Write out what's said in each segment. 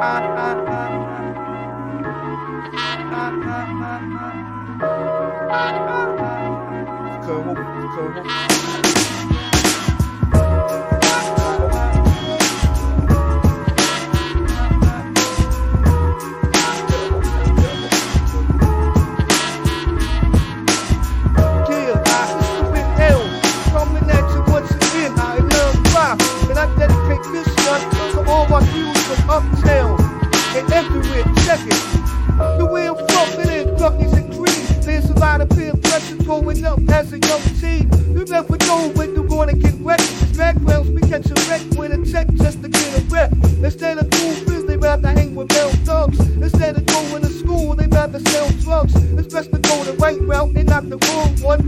uptown Check. The way I'm fucking in cookies and cream. There's a lot of peer pressure growing up as a young teen. You never know when you're gonna get wet. Backgrounds we catch a wreck with a check just to get a rep. Instead of cool biz, they rather hang with male thugs. Instead of going to school, they rather sell drugs. It's best to go the right route and not the wrong one.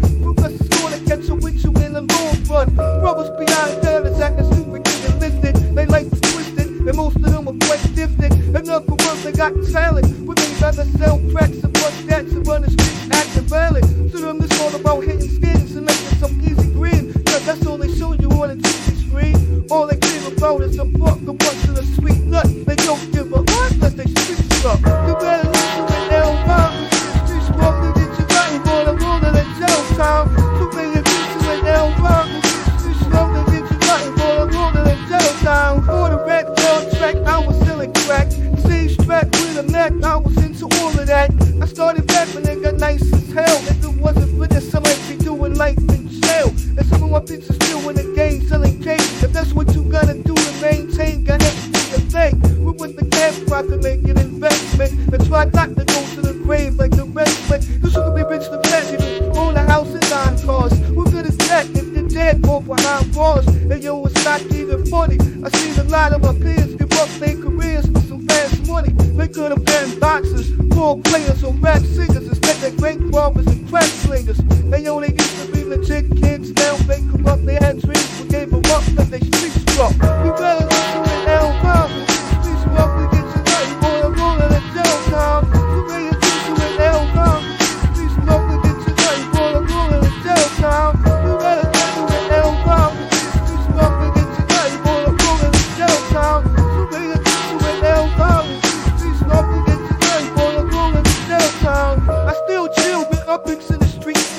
Talent. But they rather sell cracks and bust that to run the streets acting violent. To them, it's all about hitting skins and making some easy green. Cause that's all they show you on the TV screen. All they care about is a buck, I started when they got nice as hell. If it wasn't for this, I might be doing life in jail. And some of my bitches still in the game selling cake. If that's what you gotta do to maintain, gotta do your thing. We with the cash crop to make an investment. And try not to go to the grave like the rest. Cause you can be rich to prejudice. Own a house and nine cars. What good is that if you're dead or behind bars? And yo, it's not even funny. I seen a lot of my peers give up their careers for some fast money. They could have been boxers, ball players, or rap singers.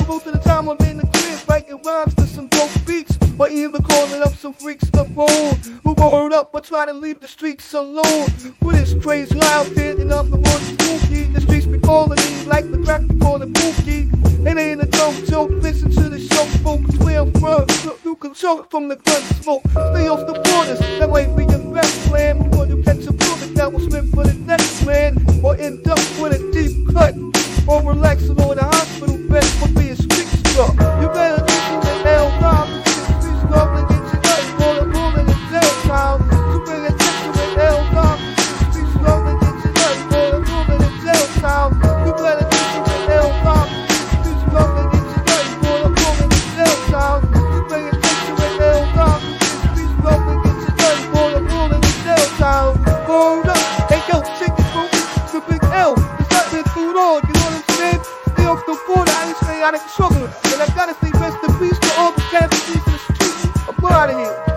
Most of the time I'm in the crib writing rhymes to some dope beats. Or even calling up some freaks to phone. Who word up but try to leave the streets alone. With this crazy outfit and I'm the one spooky. The streets be calling me like the crack be calling Pookie. It ain't a dumb joke, listen to the show, folks. Where I'm from, you can choke from the gun smoke. Stay off the borders, that might be your best plan before you catch a chronic trouble. And I gotta say rest in peace to all the casualties in the streets. I'm out of here.